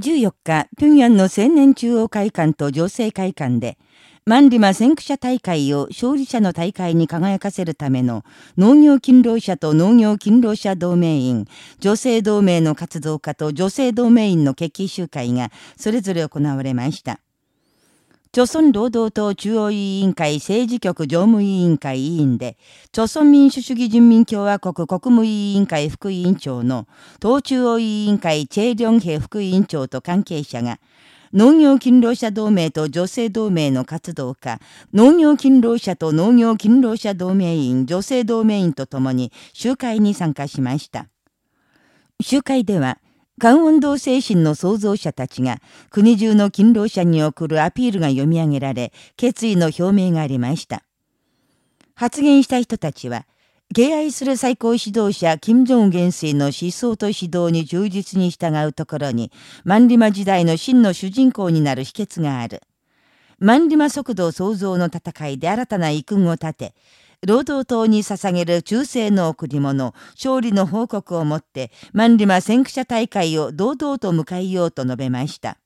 14日、平壌の青年中央会館と女性会館で、万里馬先駆者大会を勝利者の大会に輝かせるための農業勤労者と農業勤労者同盟員、女性同盟の活動家と女性同盟員の決起集会がそれぞれ行われました。朝鮮労働党中央委員会政治局常務委員会委員で、朝鮮民主主義人民共和国国務委員会副委員長の党中央委員会チェ・リョンヘ副委員長と関係者が、農業勤労者同盟と女性同盟の活動家、農業勤労者と農業勤労者同盟員、女性同盟員とともに集会に参加しました。集会では、関運動精神の創造者たちが国中の勤労者に送るアピールが読み上げられ、決意の表明がありました。発言した人たちは、敬愛する最高指導者、金正恩元帥の思想と指導に忠実に従うところに、万里馬時代の真の主人公になる秘訣がある。万里馬速度創造の戦いで新たな遺訓を立て、労働党に捧げる忠誠の贈り物、勝利の報告をもって、万里馬先駆者大会を堂々と迎えようと述べました。